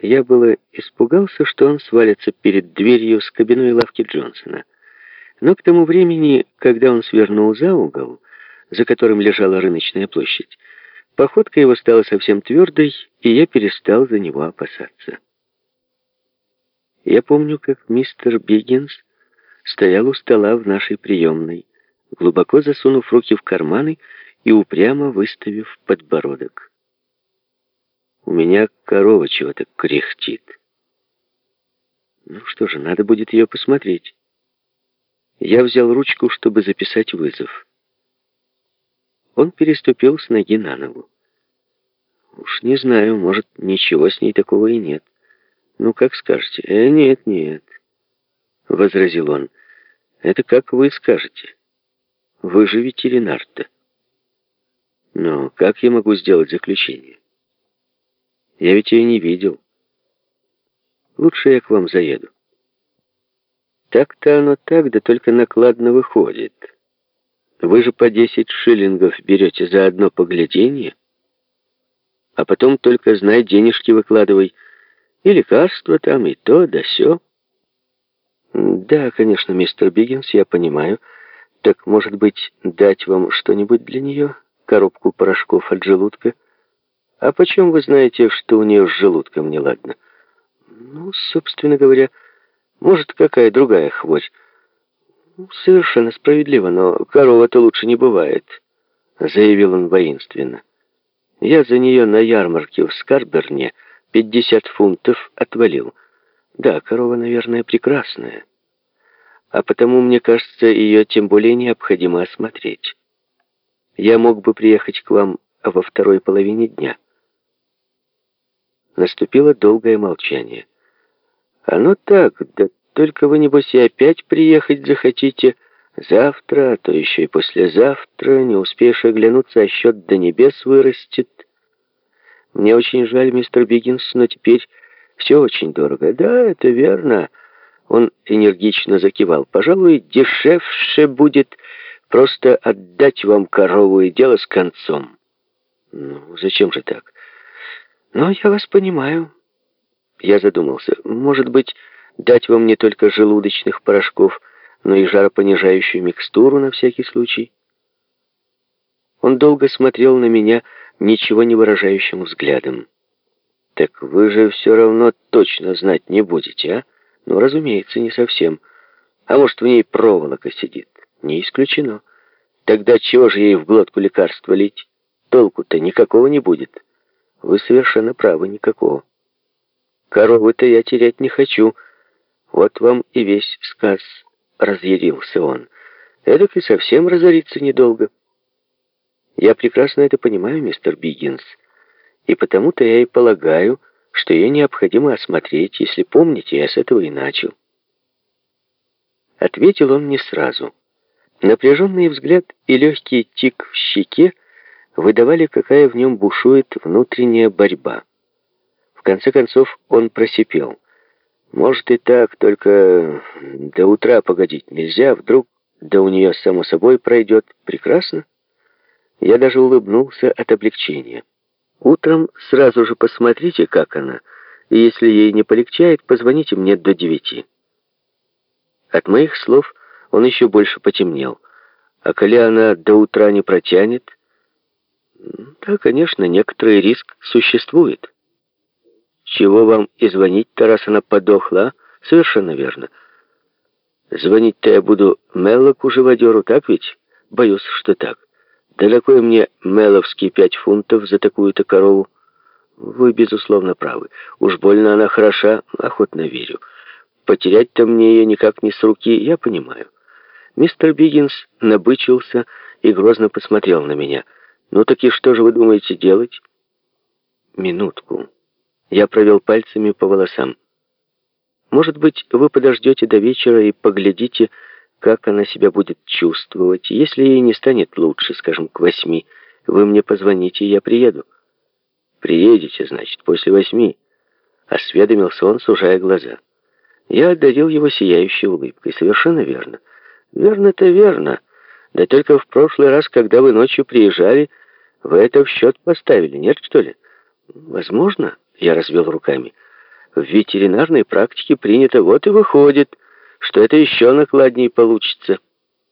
Я было испугался, что он свалится перед дверью с кабиной лавки Джонсона. Но к тому времени, когда он свернул за угол, за которым лежала рыночная площадь, походка его стала совсем твердой, и я перестал за него опасаться. Я помню, как мистер Биггинс стоял у стола в нашей приемной, глубоко засунув руки в карманы и упрямо выставив подбородок. У меня корова чего-то кряхтит. Ну что же, надо будет ее посмотреть. Я взял ручку, чтобы записать вызов. Он переступил с ноги на ногу. Уж не знаю, может, ничего с ней такого и нет. Ну, как скажете. Э, нет, нет, возразил он. Это как вы скажете. Вы же ветеринар-то. Но как я могу сделать заключение? Я ведь ее не видел. Лучше я к вам заеду. Так-то оно так, да только накладно выходит. Вы же по десять шиллингов берете за одно поглядение, а потом только, знай, денежки выкладывай. И лекарства там, и то, да сё. Да, конечно, мистер Биггинс, я понимаю. Так, может быть, дать вам что-нибудь для нее? Коробку порошков от желудка? А почем вы знаете, что у нее с желудком неладно? Ну, собственно говоря, может, какая другая хворь. Совершенно справедливо, но корова-то лучше не бывает, заявил он воинственно. Я за нее на ярмарке в Скарберне 50 фунтов отвалил. Да, корова, наверное, прекрасная. А потому, мне кажется, ее тем более необходимо осмотреть. Я мог бы приехать к вам во второй половине дня. Наступило долгое молчание. «Оно так, да только вы, небось, и опять приехать захотите. Завтра, а то еще и послезавтра, не успеешь оглянуться, а счет до небес вырастет. Мне очень жаль, мистер Биггинс, но теперь все очень дорого. Да, это верно». Он энергично закивал. «Пожалуй, дешевше будет просто отдать вам корову и дело с концом». «Ну, зачем же так?» Но я вас понимаю. Я задумался. Может быть, дать вам не только желудочных порошков, но и жаропонижающую микстуру на всякий случай? Он долго смотрел на меня ничего не выражающим взглядом. «Так вы же все равно точно знать не будете, а?» «Ну, разумеется, не совсем. А может, в ней проволока сидит?» «Не исключено. Тогда чего же ей в глотку лекарства лить? Толку-то никакого не будет». Вы совершенно правы, никакого. Коровы-то я терять не хочу. Вот вам и весь сказ, разъярился он. Эдак и совсем разориться недолго. Я прекрасно это понимаю, мистер Биггинс, и потому-то я и полагаю, что ее необходимо осмотреть. Если помните, я с этого и начал. Ответил он не сразу. Напряженный взгляд и легкий тик в щеке выдавали, какая в нем бушует внутренняя борьба. В конце концов он просипел. «Может и так, только до утра погодить нельзя, вдруг да у нее само собой пройдет. Прекрасно?» Я даже улыбнулся от облегчения. «Утром сразу же посмотрите, как она, и если ей не полегчает, позвоните мне до девяти». От моих слов он еще больше потемнел. А коли она до утра не протянет, да, конечно, некоторый риск существует. Чего вам и звонить-то, раз она подохла, Совершенно верно. Звонить-то я буду Меллоку живодеру, так ведь? Боюсь, что так. Да такой мне Меловский пять фунтов за такую-то корову? Вы, безусловно, правы. Уж больно она хороша, охотно верю. Потерять-то мне ее никак не с руки, я понимаю. Мистер Биггинс набычился и грозно посмотрел на меня — «Ну так и что же вы думаете делать?» «Минутку». Я провел пальцами по волосам. «Может быть, вы подождете до вечера и поглядите, как она себя будет чувствовать. Если ей не станет лучше, скажем, к восьми, вы мне позвоните, и я приеду». «Приедете, значит, после восьми», — осведомился он, сужая глаза. Я одарил его сияющей улыбкой. «Совершенно верно». «Верно-то верно. Да только в прошлый раз, когда вы ночью приезжали, вы это в счет поставили, нет, что ли? Возможно, я развел руками. в ветеринарной практике принято, вот и выходит, что это еще накладнее получится.